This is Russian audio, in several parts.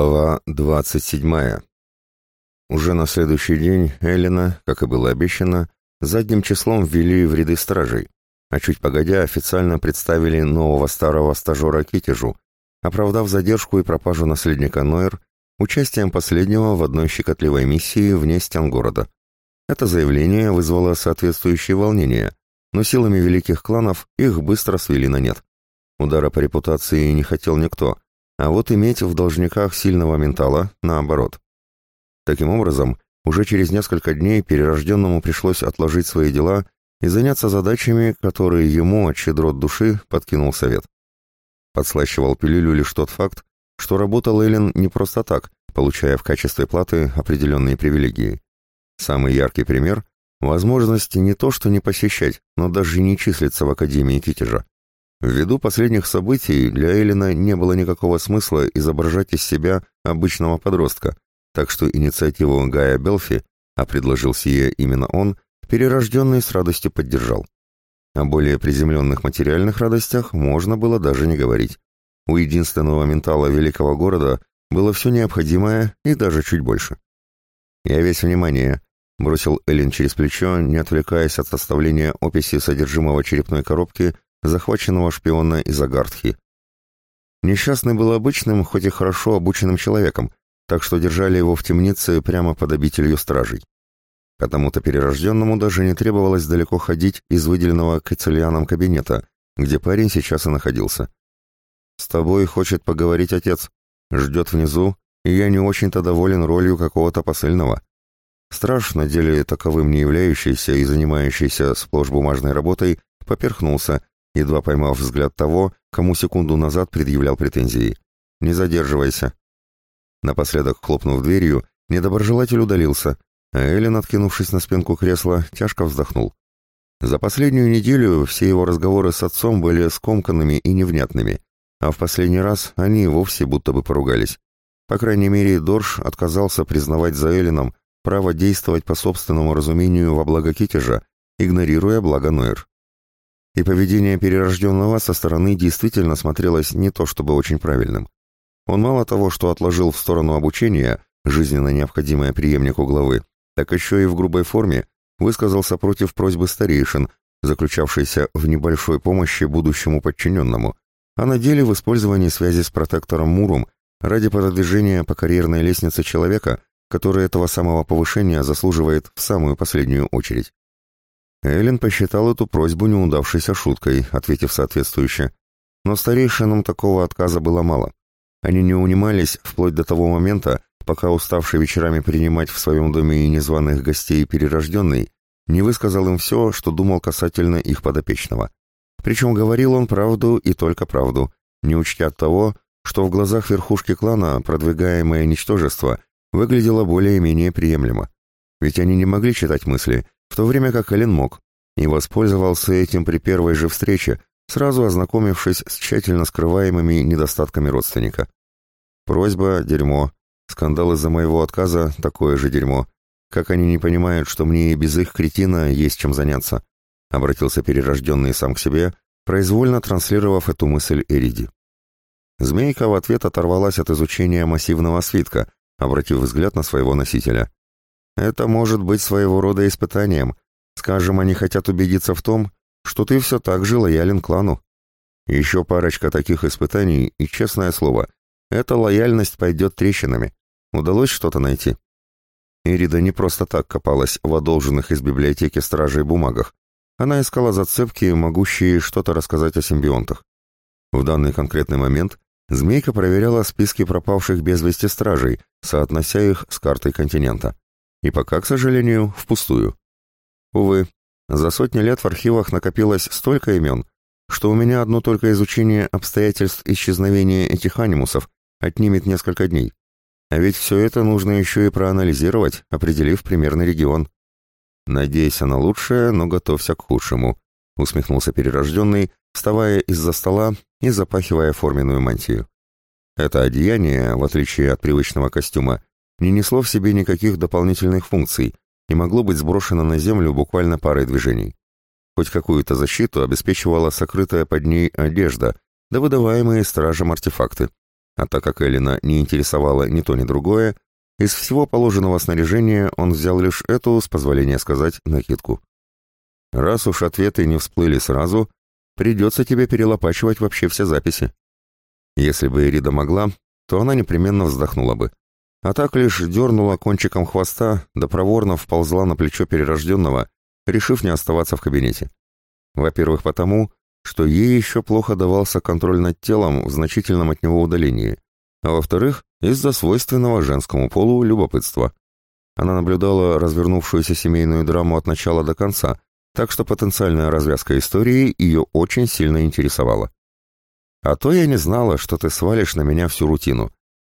Глава 27. Уже на следующий день Эллина, как и было обещано, задним числом ввели в ряды стражей, а чуть погодя официально представили нового старого стажера Китежу, оправдав задержку и пропажу наследника Нойер участием последнего в одной щекотливой миссии вне стен города. Это заявление вызвало соответствующее волнение, но силами великих кланов их быстро свели на нет. Удара по репутации не хотел никто – а вот иметь в должниках сильного ментала – наоборот. Таким образом, уже через несколько дней перерожденному пришлось отложить свои дела и заняться задачами, которые ему от щедрот души подкинул совет. Подслащивал пилюлю лишь тот факт, что работал Эллен не просто так, получая в качестве платы определенные привилегии. Самый яркий пример – возможность не то что не посещать, но даже не числиться в Академии Китежа. Ввиду последних событий для Эллина не было никакого смысла изображать из себя обычного подростка, так что инициативу Гая Белфи, а предложил сие именно он, перерожденный с радостью поддержал. О более приземленных материальных радостях можно было даже не говорить. У единственного ментала великого города было все необходимое и даже чуть больше. «Я весь внимание», — бросил Эллин через плечо, не отвлекаясь от составления описи содержимого черепной коробки захваченного шпиона из Агартхи. Несчастный был обычным, хоть и хорошо обученным человеком, так что держали его в темнице прямо под обителью стражей. Потому-то перерожденному даже не требовалось далеко ходить из выделенного Кацельяном кабинета, где парень сейчас и находился. «С тобой хочет поговорить отец. Ждет внизу, и я не очень-то доволен ролью какого-то посыльного». Страж, на деле таковым не являющийся и занимающийся сплошь бумажной работой, поперхнулся едва поймав взгляд того, кому секунду назад предъявлял претензии. «Не задерживайся». Напоследок, хлопнув дверью, недоброжелатель удалился, а Эллен, откинувшись на спинку кресла, тяжко вздохнул. За последнюю неделю все его разговоры с отцом были скомканными и невнятными, а в последний раз они вовсе будто бы поругались. По крайней мере, Дорж отказался признавать за Элленом право действовать по собственному разумению во благо Китежа, игнорируя благо Нойер и поведение перерожденного со стороны действительно смотрелось не то чтобы очень правильным. Он мало того, что отложил в сторону обучения, жизненно необходимое преемнику главы, так еще и в грубой форме высказался против просьбы старейшин, заключавшейся в небольшой помощи будущему подчиненному, а на деле в использовании связи с протектором Муром ради продвижения по карьерной лестнице человека, который этого самого повышения заслуживает в самую последнюю очередь. Эллен посчитал эту просьбу неудавшейся шуткой, ответив соответствующе. Но старейшинам такого отказа было мало. Они не унимались вплоть до того момента, пока уставший вечерами принимать в своем доме и незваных гостей перерожденный, не высказал им все, что думал касательно их подопечного. Причем говорил он правду и только правду, не учтя того, что в глазах верхушки клана продвигаемое ничтожество выглядело более-менее приемлемо. Ведь они не могли читать мысли, в то время как Эллен мог, и воспользовался этим при первой же встрече, сразу ознакомившись с тщательно скрываемыми недостатками родственника. Просьба — дерьмо. Скандал из-за моего отказа — такое же дерьмо. Как они не понимают, что мне и без их кретина есть чем заняться? Обратился перерожденный сам к себе, произвольно транслировав эту мысль Эриди. Змейка в ответ оторвалась от изучения массивного свитка, обратив взгляд на своего носителя. Это может быть своего рода испытанием. Скажем, они хотят убедиться в том, что ты все так же лоялен клану. Еще парочка таких испытаний, и, честное слово, эта лояльность пойдет трещинами. Удалось что-то найти? Ирида не просто так копалась в одолженных из библиотеки стражей бумагах. Она искала зацепки, могущие что-то рассказать о симбионтах. В данный конкретный момент Змейка проверяла списки пропавших без вести стражей, соотнося их с картой континента. И пока, к сожалению, впустую. Увы, за сотни лет в архивах накопилось столько имен, что у меня одно только изучение обстоятельств исчезновения этих анимусов отнимет несколько дней. А ведь все это нужно еще и проанализировать, определив примерный регион. «Надейся на лучшее, но готовься к худшему», — усмехнулся перерожденный, вставая из-за стола и запахивая форменную мантию. Это одеяние, в отличие от привычного костюма, не несло в себе никаких дополнительных функций и могло быть сброшено на землю буквально парой движений. Хоть какую-то защиту обеспечивала сокрытая под ней одежда, да выдаваемые стражем артефакты. А так как Эллина не интересовала ни то, ни другое, из всего положенного снаряжения он взял лишь эту, с позволения сказать, накидку. Раз уж ответы не всплыли сразу, придется тебе перелопачивать вообще все записи. Если бы Ирида могла, то она непременно вздохнула бы. А так лишь дернула кончиком хвоста, да проворно вползла на плечо перерожденного, решив не оставаться в кабинете. Во-первых, потому, что ей еще плохо давался контроль над телом в значительном от него удалении, а во-вторых, из-за свойственного женскому полу любопытства. Она наблюдала развернувшуюся семейную драму от начала до конца, так что потенциальная развязка истории ее очень сильно интересовала. А то я не знала, что ты свалишь на меня всю рутину.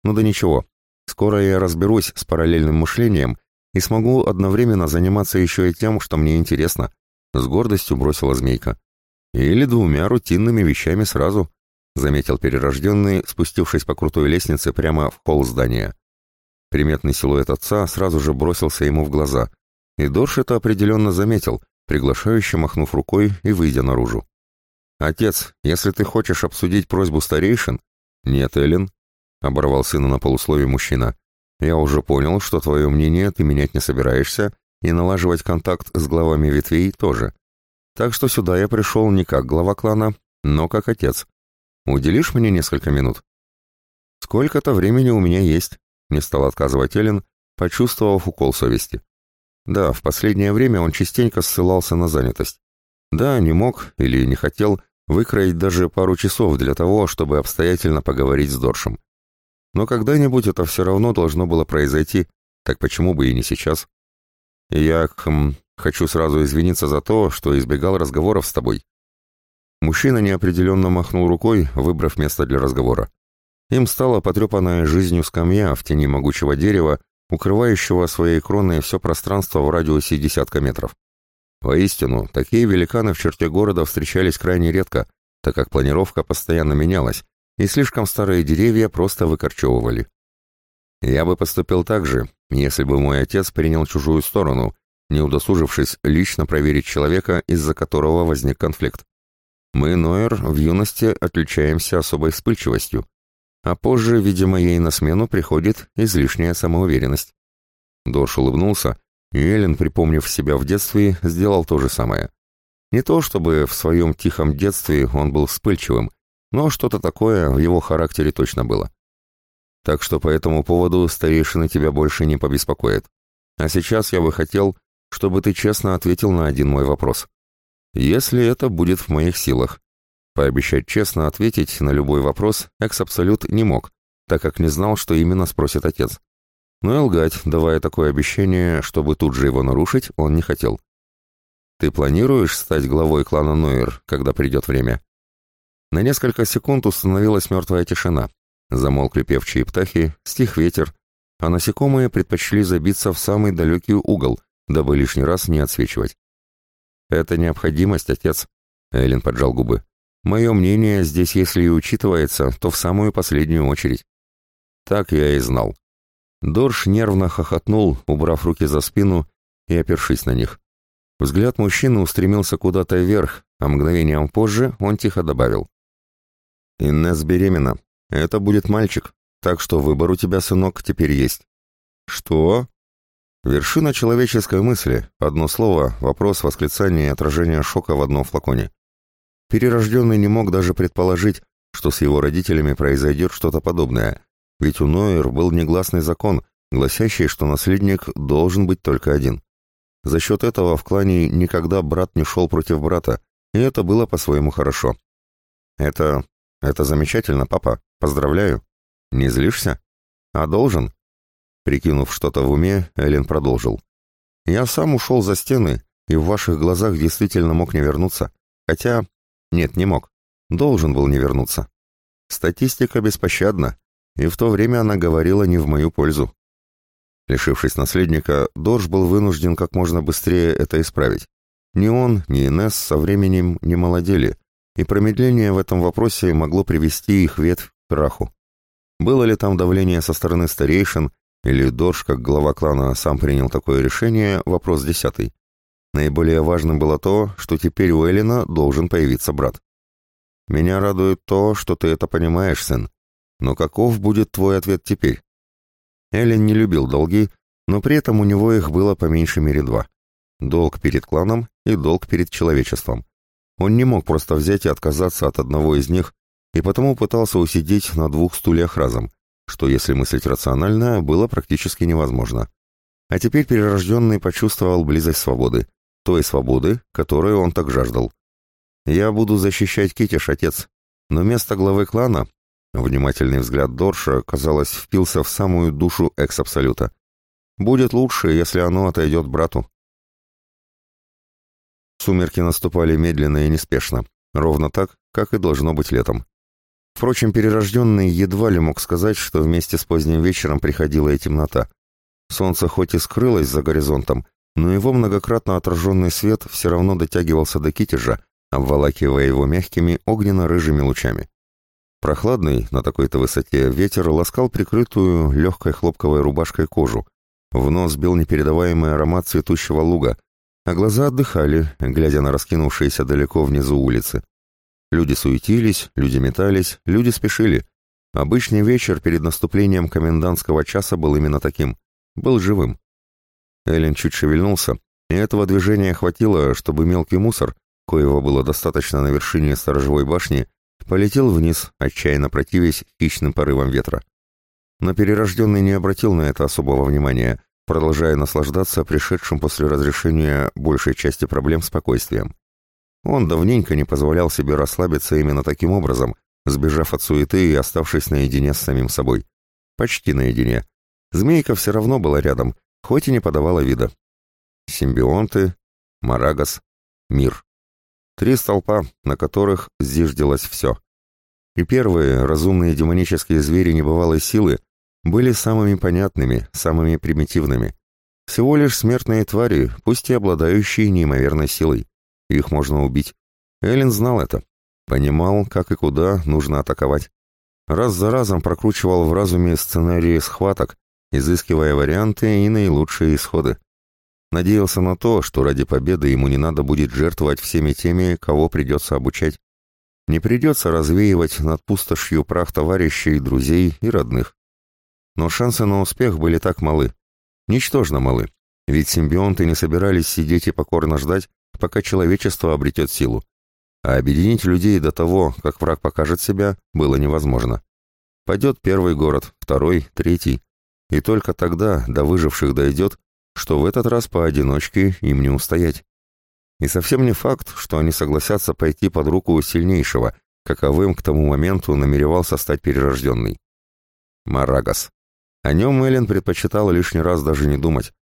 Ну да ничего, скоро я разберусь с параллельным мышлением и смогу одновременно заниматься еще и тем, что мне интересно. С гордостью бросила змейка. Или двумя рутинными вещами сразу, заметил перерожденный, спустившись по крутой лестнице прямо в холл здания. Приметный силуэт отца сразу же бросился ему в глаза, и Дорш это определенно заметил, приглашающе махнув рукой и выйдя наружу. «Отец, если ты хочешь обсудить просьбу старейшин...» «Нет, Эллен», — оборвал сына на полусловие мужчина. «Я уже понял, что твое мнение ты менять не собираешься, и налаживать контакт с главами ветвей тоже. Так что сюда я пришел не как глава клана, но как отец. Уделишь мне несколько минут?» «Сколько-то времени у меня есть», — не стал отказывать Эллен, почувствовав укол совести. Да, в последнее время он частенько ссылался на занятость. Да, не мог или не хотел выкроить даже пару часов для того, чтобы обстоятельно поговорить с Доршем. Но когда-нибудь это все равно должно было произойти, так почему бы и не сейчас? Я хм, хочу сразу извиниться за то, что избегал разговоров с тобой. Мужчина неопределенно махнул рукой, выбрав место для разговора. Им стала потрепанная жизнью скамья в тени могучего дерева, укрывающего своей кроной все пространство в радиусе десятка метров. Воистину, такие великаны в черте города встречались крайне редко, так как планировка постоянно менялась, и слишком старые деревья просто выкорчевывали. Я бы поступил так же, если бы мой отец принял чужую сторону, не удосужившись лично проверить человека, из-за которого возник конфликт. Мы, Нойер, в юности отличаемся особой вспыльчивостью, а позже, видимо, ей на смену приходит излишняя самоуверенность. Дорш улыбнулся, и Эллен, припомнив себя в детстве, сделал то же самое. Не то чтобы в своем тихом детстве он был вспыльчивым, но что-то такое в его характере точно было. Так что по этому поводу старейшины тебя больше не побеспокоят. А сейчас я бы хотел, чтобы ты честно ответил на один мой вопрос. Если это будет в моих силах. Пообещать честно ответить на любой вопрос Экс Абсолют не мог, так как не знал, что именно спросит отец. Но и лгать, давая такое обещание, чтобы тут же его нарушить, он не хотел. «Ты планируешь стать главой клана Нойер, когда придет время?» На несколько секунд установилась мертвая тишина. Замолкли певчие птахи, стих ветер, а насекомые предпочли забиться в самый далекий угол, дабы лишний раз не отсвечивать. «Это необходимость, отец», — Эллен поджал губы. «Мое мнение здесь, если и учитывается, то в самую последнюю очередь». Так я и знал. Дорш нервно хохотнул, убрав руки за спину и опершись на них. Взгляд мужчины устремился куда-то вверх, а мгновением позже он тихо добавил. «Инесс беременна. Это будет мальчик, так что выбор у тебя, сынок, теперь есть». «Что?» Вершина человеческой мысли, одно слово, вопрос, восклицание и отражение шока в одном флаконе. Перерожденный не мог даже предположить, что с его родителями произойдет что-то подобное, ведь у Нойер был негласный закон, гласящий, что наследник должен быть только один. За счет этого в клане никогда брат не шел против брата, и это было по-своему хорошо. «Это... это замечательно, папа. Поздравляю. Не злишься? А должен?» Прикинув что-то в уме, Эллен продолжил. «Я сам ушел за стены, и в ваших глазах действительно мог не вернуться. Хотя... Нет, не мог. Должен был не вернуться. Статистика беспощадна, и в то время она говорила не в мою пользу. Лишившись наследника, Дорж был вынужден как можно быстрее это исправить. Ни он, ни Инесс со временем не молодели, и промедление в этом вопросе могло привести их ветвь к краху. Было ли там давление со стороны старейшин, или Дорж, как глава клана, сам принял такое решение, вопрос десятый. Наиболее важным было то, что теперь у Эллина должен появиться брат. «Меня радует то, что ты это понимаешь, сын. но каков будет твой ответ теперь? Эллен не любил долги, но при этом у него их было по меньшей мере два. Долг перед кланом и долг перед человечеством. Он не мог просто взять и отказаться от одного из них, и потому пытался усидеть на двух стульях разом, что, если мыслить рационально, было практически невозможно. А теперь перерожденный почувствовал близость свободы, той свободы, которую он так жаждал. «Я буду защищать Китиш, отец, но место главы клана...» Внимательный взгляд Дорша, казалось, впился в самую душу экс-абсолюта. «Будет лучше, если оно отойдет брату». Сумерки наступали медленно и неспешно, ровно так, как и должно быть летом. Впрочем, перерожденный едва ли мог сказать, что вместе с поздним вечером приходила и темнота. Солнце хоть и скрылось за горизонтом, но его многократно отраженный свет все равно дотягивался до китежа, обволакивая его мягкими огненно-рыжими лучами. Прохладный, на такой-то высоте, ветер ласкал прикрытую легкой хлопковой рубашкой кожу. В нос бил непередаваемый аромат цветущего луга, а глаза отдыхали, глядя на раскинувшиеся далеко внизу улицы. Люди суетились, люди метались, люди спешили. Обычный вечер перед наступлением комендантского часа был именно таким. Был живым. Эллен чуть шевельнулся, и этого движения хватило, чтобы мелкий мусор, коего было достаточно на вершине сторожевой башни, полетел вниз, отчаянно противясь хищным порывам ветра. Но перерожденный не обратил на это особого внимания, продолжая наслаждаться пришедшим после разрешения большей части проблем спокойствием. Он давненько не позволял себе расслабиться именно таким образом, сбежав от суеты и оставшись наедине с самим собой. Почти наедине. Змейка все равно была рядом, хоть и не подавала вида. Симбионты, Марагас, мир. Три столпа, на которых зиждилось все. И первые, разумные демонические звери небывалой силы, были самыми понятными, самыми примитивными. Всего лишь смертные твари, пусть и обладающие неимоверной силой. Их можно убить. Эллен знал это. Понимал, как и куда нужно атаковать. Раз за разом прокручивал в разуме сценарии схваток, изыскивая варианты и наилучшие исходы. Надеялся на то, что ради победы ему не надо будет жертвовать всеми теми, кого придется обучать. Не придется развеивать над пустошью прах товарищей, друзей и родных. Но шансы на успех были так малы. Ничтожно малы. Ведь симбионты не собирались сидеть и покорно ждать, пока человечество обретет силу. А объединить людей до того, как враг покажет себя, было невозможно. Пойдет первый город, второй, третий. И только тогда до выживших дойдет, что в этот раз поодиночке им не устоять. И совсем не факт, что они согласятся пойти под руку сильнейшего, каковым к тому моменту намеревался стать перерожденный. Марагас. О нем Эллен предпочитала лишний раз даже не думать.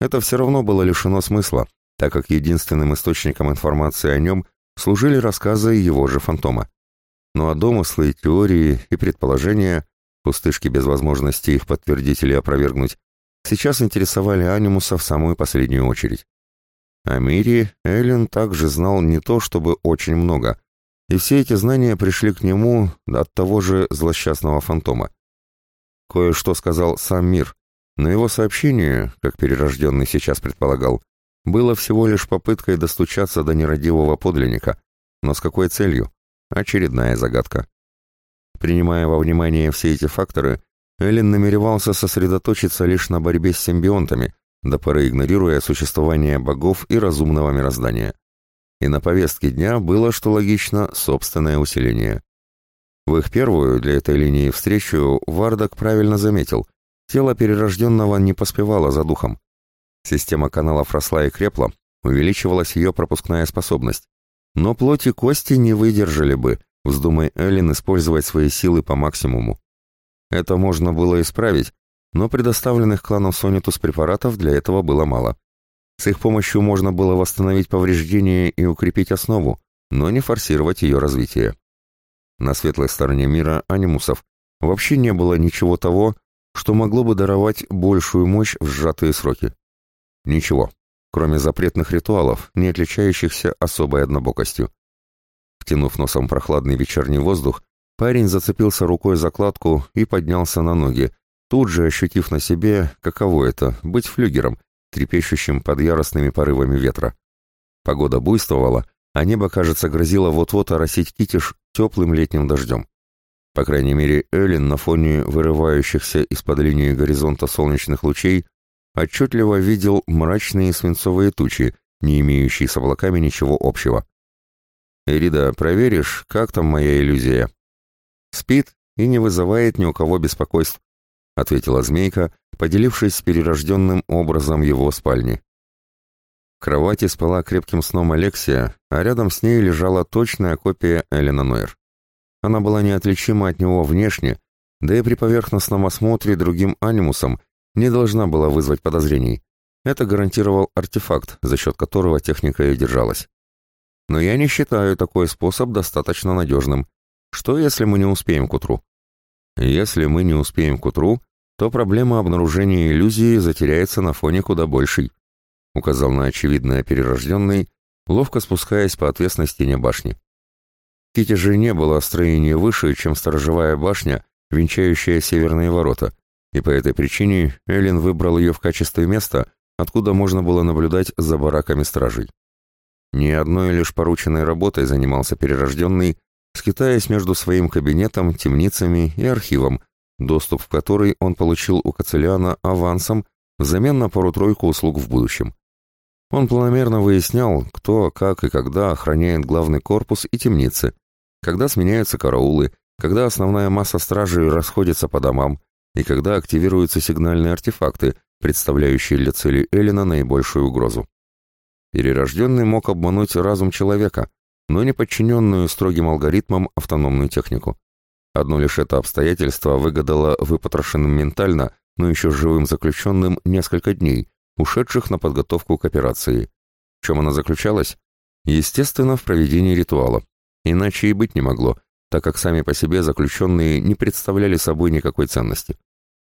Это все равно было лишено смысла, так как единственным источником информации о нем служили рассказы его же фантома. Ну а домыслы, теории и предположения, пустышки без возможности их подтвердить или опровергнуть, сейчас интересовали Анимуса в самую последнюю очередь. О мире Эллен также знал не то чтобы очень много, и все эти знания пришли к нему от того же злосчастного фантома. Кое-что сказал сам мир, но его сообщение, как перерожденный сейчас предполагал, было всего лишь попыткой достучаться до нерадивого подлинника. Но с какой целью? Очередная загадка. Принимая во внимание все эти факторы, Эллен намеревался сосредоточиться лишь на борьбе с симбионтами, до поры игнорируя существование богов и разумного мироздания. И на повестке дня было, что логично, собственное усиление. В их первую для этой линии встречу Вардак правильно заметил, тело перерожденного не поспевало за духом. Система каналов росла и крепла, увеличивалась ее пропускная способность. Но плоть и кости не выдержали бы, вздумай Эллен использовать свои силы по максимуму. Это можно было исправить, но предоставленных кланом Сонитус препаратов для этого было мало. С их помощью можно было восстановить повреждения и укрепить основу, но не форсировать ее развитие. На светлой стороне мира анимусов вообще не было ничего того, что могло бы даровать большую мощь в сжатые сроки. Ничего, кроме запретных ритуалов, не отличающихся особой однобокостью. Втянув носом прохладный вечерний воздух, парень зацепился рукой за кладку и поднялся на ноги, тут же ощутив на себе, каково это — быть флюгером, трепещущим под яростными порывами ветра. Погода буйствовала, а небо, кажется, грозило вот-вот оросить китиш теплым летним дождем. По крайней мере, Эллен на фоне вырывающихся из-под линии горизонта солнечных лучей отчетливо видел мрачные свинцовые тучи, не имеющие с облаками ничего общего. «Эрида, проверишь, как там моя иллюзия?» «Спит и не вызывает ни у кого беспокойств», — ответила змейка, поделившись с перерожденным образом его спальни. В кровати спала крепким сном Алексия, а рядом с ней лежала точная копия Эллена Нойер. Она была неотличима от него внешне, да и при поверхностном осмотре другим анимусом не должна была вызвать подозрений. Это гарантировал артефакт, за счет которого техника и держалась. Но я не считаю такой способ достаточно надежным. Что, если мы не успеем к утру? Если мы не успеем к утру, то проблема обнаружения иллюзии затеряется на фоне куда большей, указал на очевидное перерожденный, ловко спускаясь по отвесной стене башни. Кити же не было строения выше, чем сторожевая башня, венчающая северные ворота, и по этой причине Эллен выбрал ее в качестве места, откуда можно было наблюдать за бараками стражей. Ни одной лишь порученной работой занимался перерожденный, скитаясь между своим кабинетом, темницами и архивом, доступ в который он получил у Кацелиана авансом взамен на пару-тройку услуг в будущем. Он планомерно выяснял, кто, как и когда охраняет главный корпус и темницы, когда сменяются караулы, когда основная масса стражей расходится по домам и когда активируются сигнальные артефакты, представляющие для цели Эллина наибольшую угрозу. Перерожденный мог обмануть разум человека, но не подчиненную строгим алгоритмам автономную технику. Одно лишь это обстоятельство выгадало выпотрошенным ментально, но еще живым заключенным несколько дней, ушедших на подготовку к операции. В чем она заключалась? Естественно, в проведении ритуала. Иначе и быть не могло, так как сами по себе заключенные не представляли собой никакой ценности.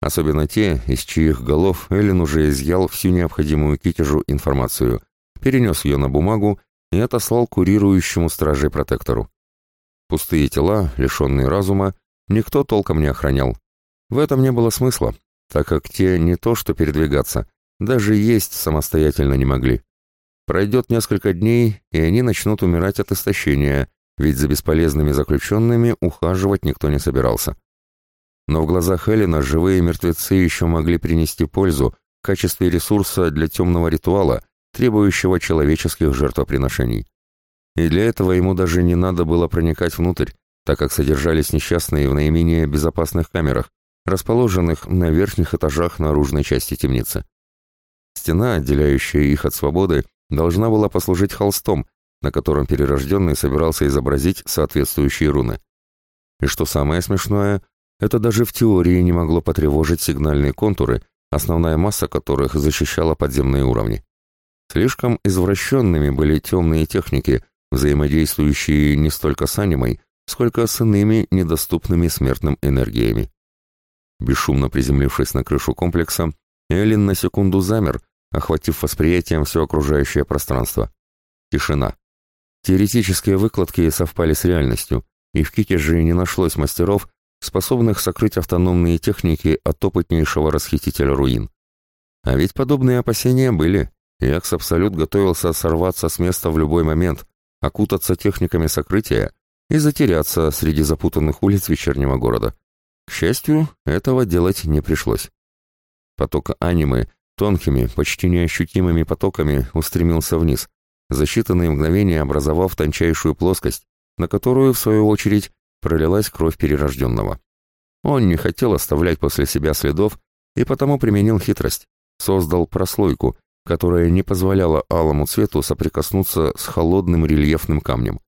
Особенно те, из чьих голов Эллен уже изъял всю необходимую Китежу информацию, перенес ее на бумагу и отослал курирующему стражей протектору. Пустые тела, лишенные разума, никто толком не охранял. В этом не было смысла, так как те не то что передвигаться, даже есть самостоятельно не могли. Пройдет несколько дней, и они начнут умирать от истощения, ведь за бесполезными заключенными ухаживать никто не собирался. Но в глазах Эллина живые мертвецы еще могли принести пользу в качестве ресурса для темного ритуала, требующего человеческих жертвоприношений. И для этого ему даже не надо было проникать внутрь, так как содержались несчастные в наименее безопасных камерах, расположенных на верхних этажах наружной части темницы. Стена, отделяющая их от свободы, должна была послужить холстом, на котором перерожденный собирался изобразить соответствующие руны. И что самое смешное, это даже в теории не могло потревожить сигнальные контуры, основная масса которых защищала подземные уровни. Слишком извращенными были темные техники, взаимодействующие не столько с анимой, сколько с иными недоступными смертным энергиями. Бесшумно приземлившись на крышу комплекса, Эллен на секунду замер, охватив восприятием все окружающее пространство. Тишина. Теоретические выкладки совпали с реальностью, и в Ките же не нашлось мастеров, способных сокрыть автономные техники от опытнейшего расхитителя руин. А ведь подобные опасения были. Якс Абсолют готовился сорваться с места в любой момент, окутаться техниками сокрытия и затеряться среди запутанных улиц вечернего города. К счастью, этого делать не пришлось. Поток анимы тонкими, почти неощутимыми потоками устремился вниз, за считанные мгновения образовав тончайшую плоскость, на которую, в свою очередь, пролилась кровь перерожденного. Он не хотел оставлять после себя следов и потому применил хитрость, создал прослойку, которая не позволяла алому цвету соприкоснуться с холодным рельефным камнем.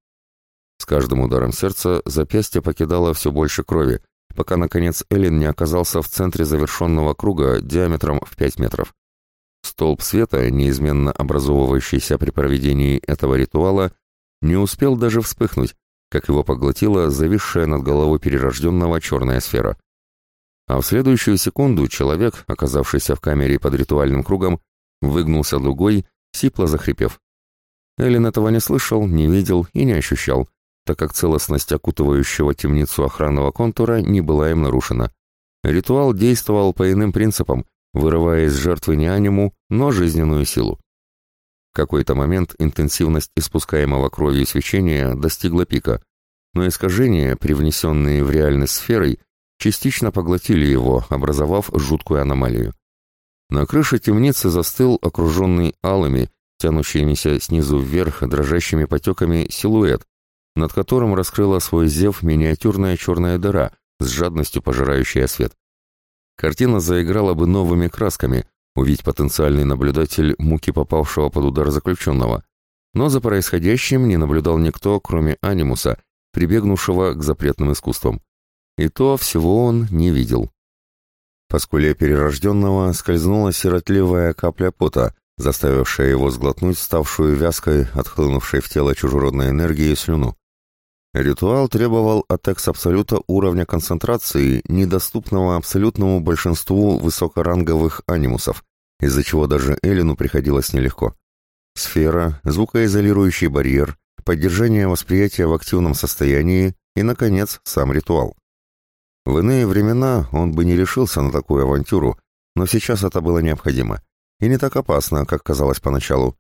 С каждым ударом сердца запястье покидало все больше крови, пока, наконец, Эллен не оказался в центре завершенного круга диаметром в 5 метров. Столб света, неизменно образовывающийся при проведении этого ритуала, не успел даже вспыхнуть, как его поглотила зависшая над головой перерожденного черная сфера. А в следующую секунду человек, оказавшийся в камере под ритуальным кругом, выгнулся дугой, сипло захрипев. Эллен этого не слышал, не видел и не ощущал, так как целостность окутывающего темницу охранного контура не была им нарушена. Ритуал действовал по иным принципам, вырывая из жертвы не аниму, но жизненную силу. В какой-то момент интенсивность испускаемого кровью свечения достигла пика, но искажения, привнесенные в реальность сферой, частично поглотили его, образовав жуткую аномалию. На крыше темницы застыл окруженный алыми, тянущимися снизу вверх дрожащими потеками силуэт, над которым раскрыла свой зев миниатюрная черная дыра, с жадностью пожирающая свет. Картина заиграла бы новыми красками, увидеть потенциальный наблюдатель муки попавшего под удар заключенного. Но за происходящим не наблюдал никто, кроме анимуса, прибегнувшего к запретным искусствам. И то всего он не видел. По скуле перерожденного скользнула сиротливая капля пота, заставившая его сглотнуть ставшую вязкой, отхлынувшей в тело чужеродной энергии слюну. Ритуал требовал от экс-абсолюта уровня концентрации, недоступного абсолютному большинству высокоранговых анимусов, из-за чего даже Эллину приходилось нелегко. Сфера, звукоизолирующий барьер, поддержание восприятия в активном состоянии и, наконец, сам ритуал. В иные времена он бы не решился на такую авантюру, но сейчас это было необходимо. И не так опасно, как казалось поначалу.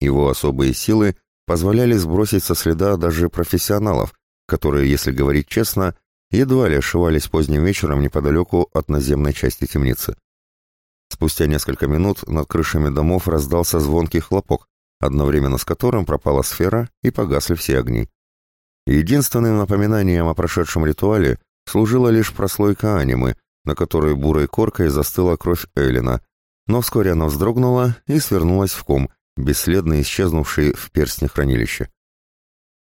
Его особые силы позволяли сбросить со следа даже профессионалов, которые, если говорить честно, едва ли ошивались поздним вечером неподалеку от наземной части темницы. Спустя несколько минут над крышами домов раздался звонкий хлопок, одновременно с которым пропала сфера и погасли все огни. Единственным напоминанием о прошедшем ритуале служила лишь прослойка анимы, на которой бурой коркой застыла кровь Эллина, но вскоре она вздрогнула и свернулась в ком, бесследно исчезнувший в перстне хранилища.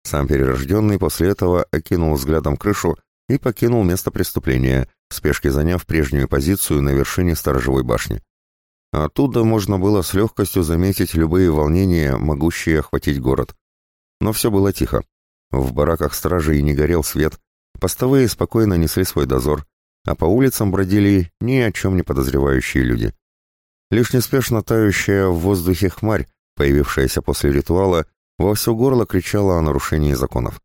Сам перерожденный после этого окинул взглядом крышу и покинул место преступления, в спешке заняв прежнюю позицию на вершине сторожевой башни. Оттуда можно было с легкостью заметить любые волнения, могущие охватить город. Но все было тихо. В бараках стражи не горел свет, постовые спокойно несли свой дозор, а по улицам бродили ни о чем не подозревающие люди. Лишь неспешно тающая в воздухе хмарь, появившаяся после ритуала, во все горло кричала о нарушении законов.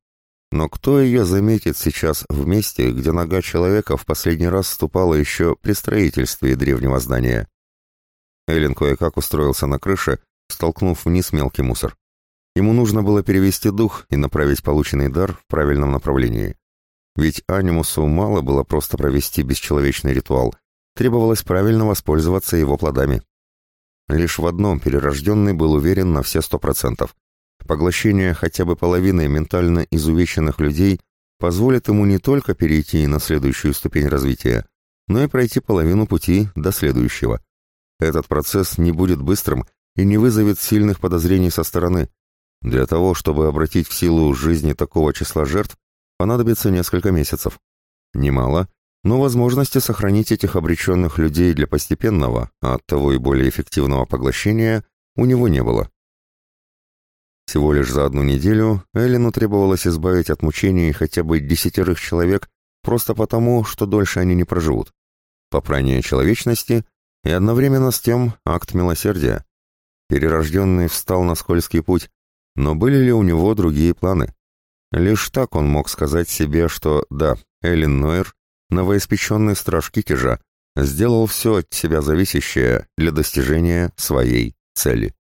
Но кто ее заметит сейчас в месте, где нога человека в последний раз ступала еще при строительстве древнего здания? Эллен кое-как устроился на крыше, столкнув вниз мелкий мусор. Ему нужно было перевести дух и направить полученный дар в правильном направлении. Ведь анимусу мало было просто провести бесчеловечный ритуал, требовалось правильно воспользоваться его плодами. Лишь в одном перерожденный был уверен на все сто процентов. Поглощение хотя бы половины ментально изувеченных людей позволит ему не только перейти на следующую ступень развития, но и пройти половину пути до следующего. Этот процесс не будет быстрым и не вызовет сильных подозрений со стороны. Для того, чтобы обратить в силу жизни такого числа жертв, понадобится несколько месяцев. Немало, но возможности сохранить этих обреченных людей для постепенного, а оттого и более эффективного поглощения у него не было. Всего лишь за одну неделю Эллину требовалось избавить от мучений хотя бы десятерых человек просто потому, что дольше они не проживут. Попрание человечности и одновременно с тем акт милосердия. Перерожденный встал на скользкий путь, но были ли у него другие планы? Лишь так он мог сказать себе, что да, Эллен Нойер, новоиспеченный страж Китежа, сделал все от себя зависящее для достижения своей цели.